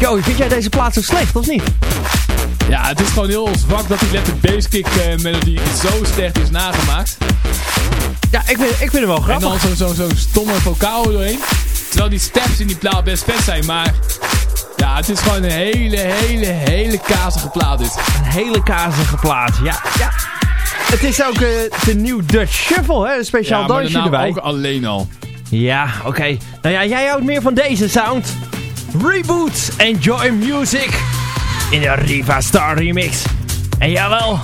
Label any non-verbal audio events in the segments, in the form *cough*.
Joey, vind jij deze plaat zo slecht, of niet? Ja, het is gewoon heel zwak dat die letter basekick uh, melodie zo slecht is nagemaakt. Ja, ik vind, ik vind hem wel grappig. En dan zo'n zo, zo stomme vocaal doorheen. Terwijl die steps in die plaat best vet zijn, maar... Ja, het is gewoon een hele, hele, hele kazige plaat dit. Een hele kazige plaat, ja. ja. Het is ook uh, de nieuwe Dutch Shuffle, hè? Een speciaal ja, dansje erbij. ook alleen al. Ja, oké. Nou ja, jij houdt meer van deze sound. Reboot, enjoy music. In de Riva Star remix. En jawel,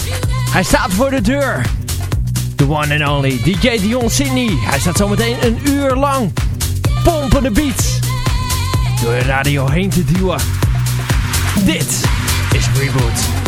hij staat voor de deur. The one and only DJ Dion Sydney. Hij staat zometeen een uur lang. Pompen de beats. Door de radio heen te duwen. Dit is Reboot.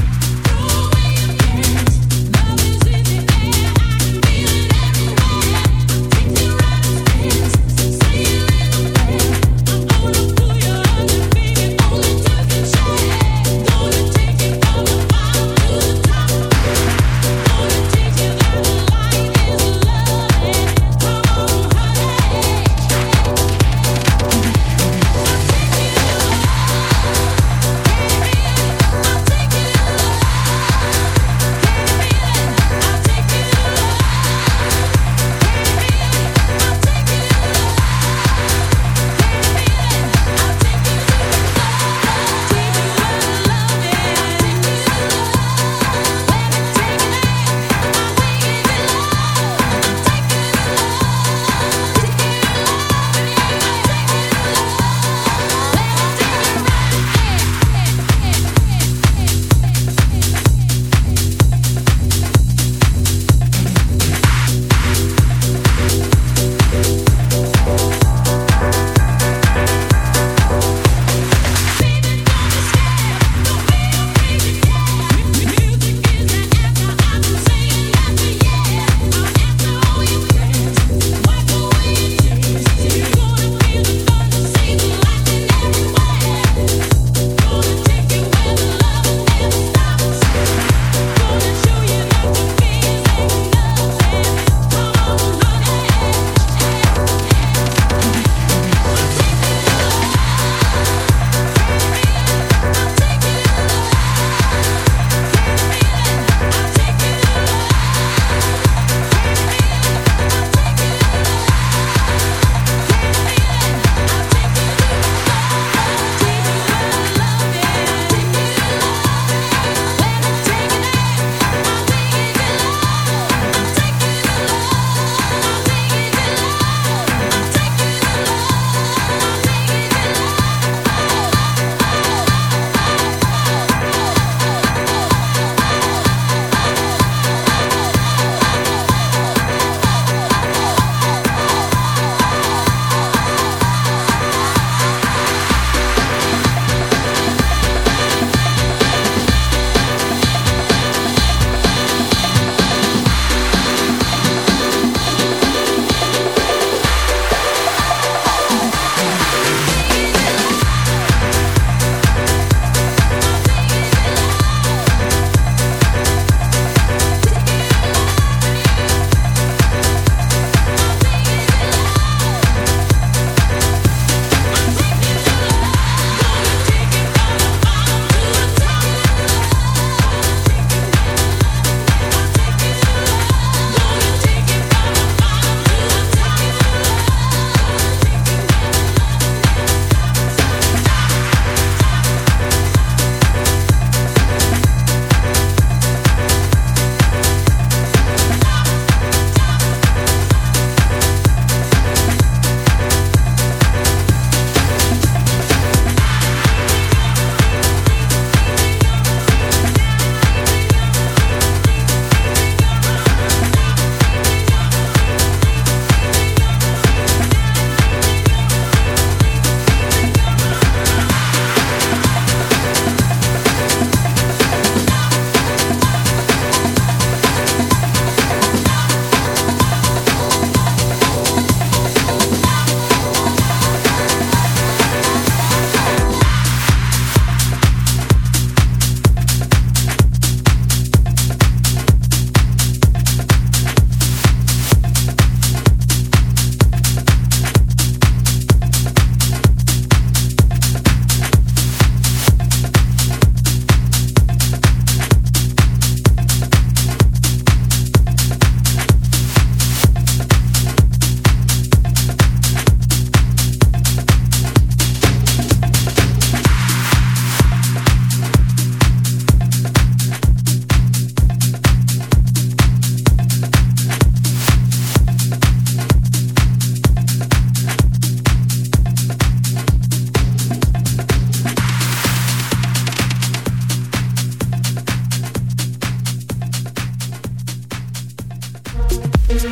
Thank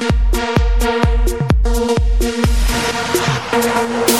you.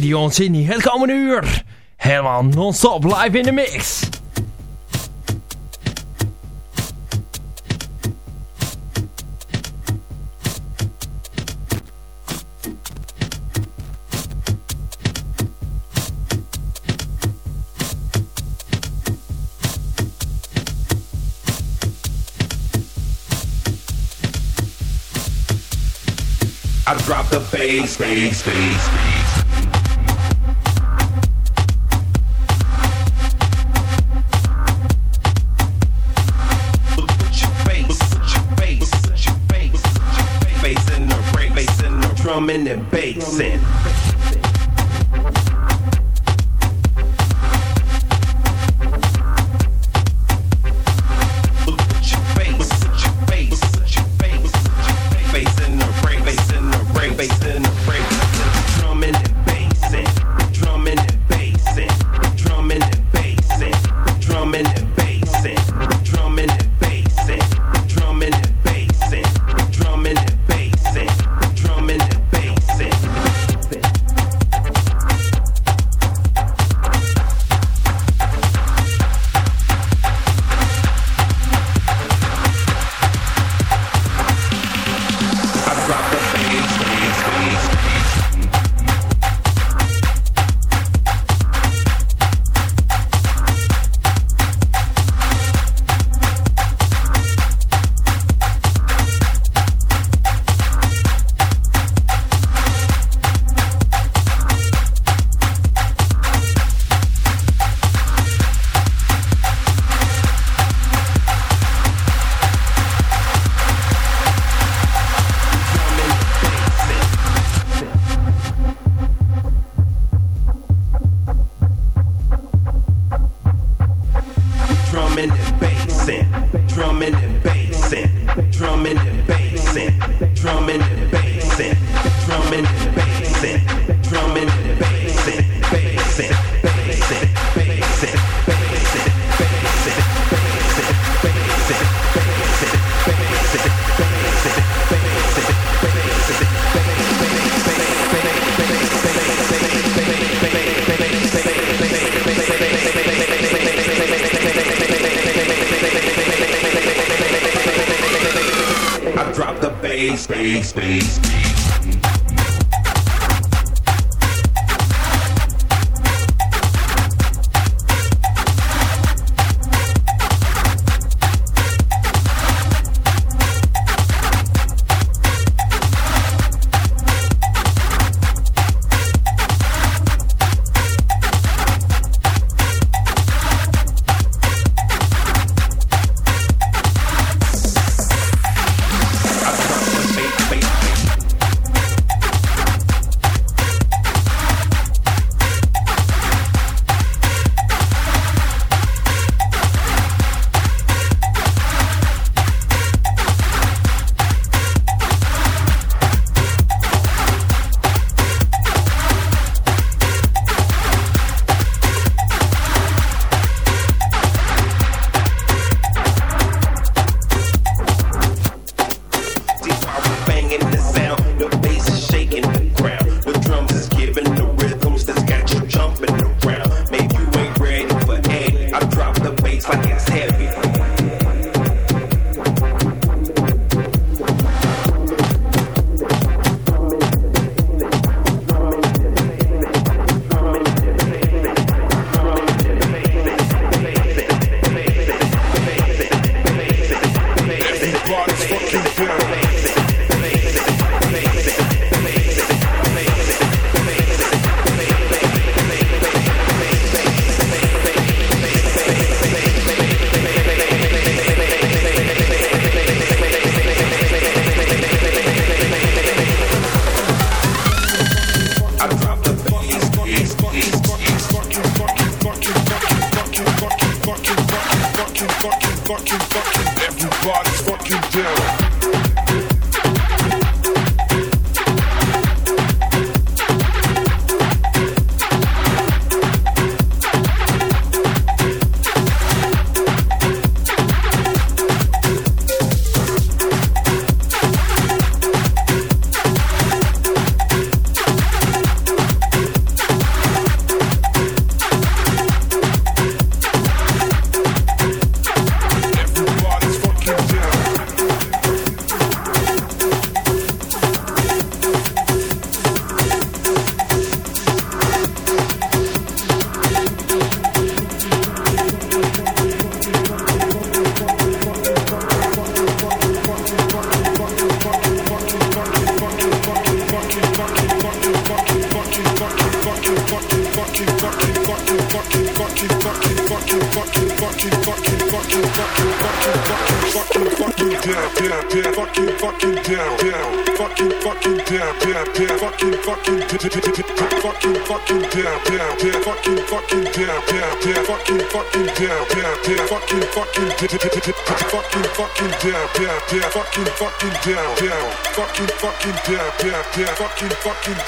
Dion Sydney het komende uur. Helemaal non-stop live in de mix. I drop the bass, bass, bass, bass. Drumming and bassing. Yeah, fucking fucking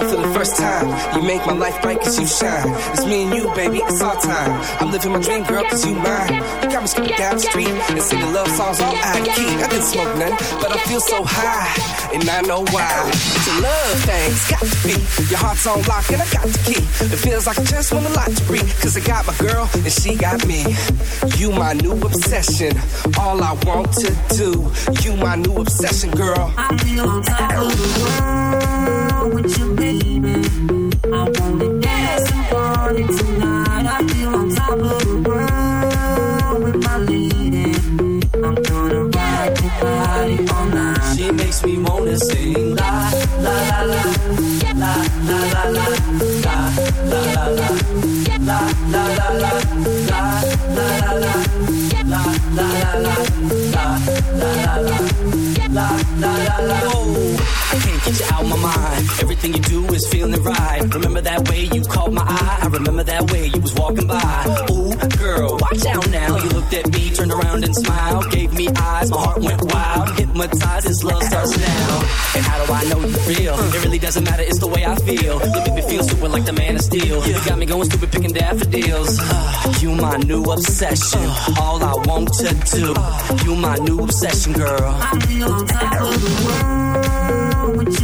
sun for the first time. You make my life bright cause you shine. It's me and you, baby, it's our time. I'm living my dream, girl, cause you mine. You got me skipping down the street and singing love songs all out of key. I didn't smoke none, but I feel so high, and I know why. It's a love thing, it's got to be. Your heart's on lock, and I got the key. It feels like I just want a lot to breathe, cause I got my girl, and she got me. You my new obsession, all I want to do. You my new obsession, girl. I feel on top of the world out my mind. Everything you do is feeling right. Remember that way you caught my eye. I remember that way you was walking by. Ooh, girl, watch out now. You looked at me, turned around and smiled. Gave me eyes, my heart went wild. Hypnotized, this love starts now. And how do I know you real? It really doesn't matter, it's the way I feel. You make me feel super like the man of steel. You got me going stupid picking daffodils. *sighs* You my new obsession. All I want to do. You my new obsession, girl. I feel on top of the world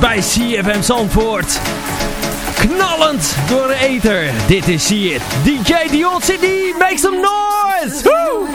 Bij CFM Zandvoort. Knallend door de ether. Dit is See It. DJ Dion CD, make some noise! Woo!